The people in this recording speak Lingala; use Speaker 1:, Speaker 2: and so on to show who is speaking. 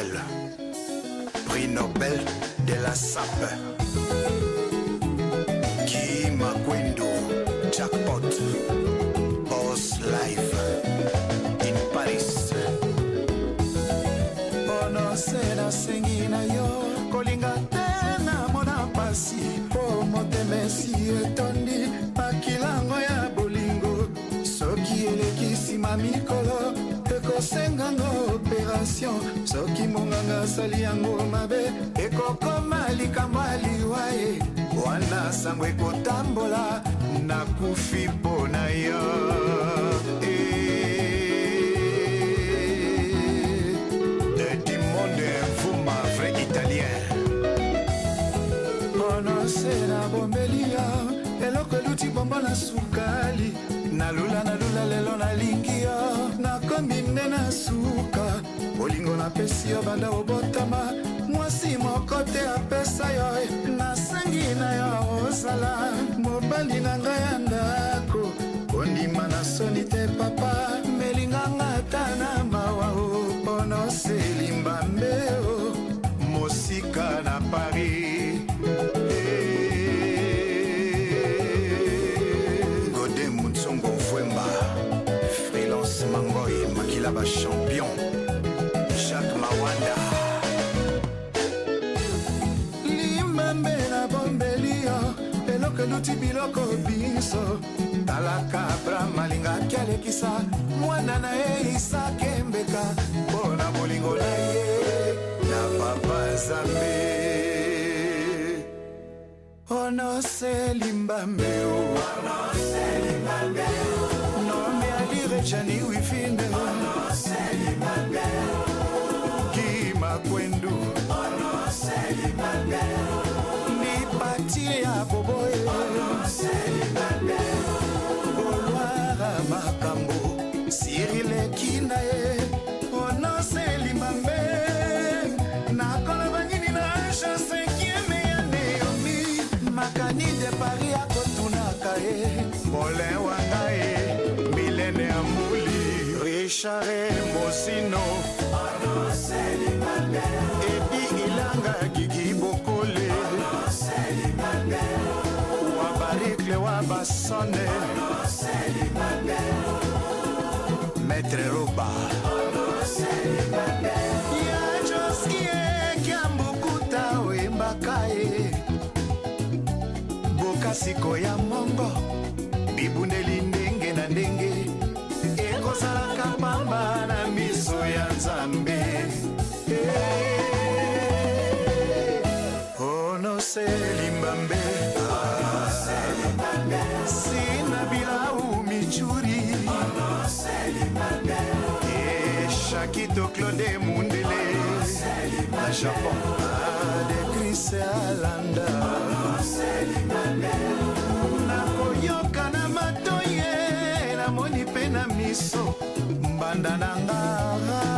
Speaker 1: ciel. Prix Nobel de la SAP. Key Maguendo, Jackpot, Boss Life, in Paris. Bono sena sengina yo, kolinga tena mona pasi, po motemesi etoni. attention soki monganga asali yango mabe ekokoma likambo ya liwa ye wana sango ekotambola nakufi mpo na yo eh. sela bombeli yo eloko eluti bombo na sukali nalula nalula lelo nalingi yo nakomi nde na suka bolingo napesi yo banda obotama mwasi moko te apesa yo eh. nasengi na yo ozala mobali na ngai ya ndako kondima na soni te papa melinganga ata na mawa o mpo noselimba mbe o mosika na paris eh. gode mutsongo vwemba frilance mangoi makila bachamp bakeluti biloko biso talaka abraham alingaki alekisa mwana na ye isaki embeka mpo na bolingo na ye na papa nzambe onoselimba mbeo wana soki de paris akotunaka ye polin wanga ye milene ya mbuli richare mosino epi ilanga gigi bokole wa barikle wa basone maître roba na siko ya mongo bibundeli ndenge na ndenge ekozalaka pamba na miso ya nzambe eh, onoselimambe sina bilau michuri eshakito eh, claude mundele na japon ah, moise alanda nakoyoka na matoi ye namoni mpe na miso mbanda na ngara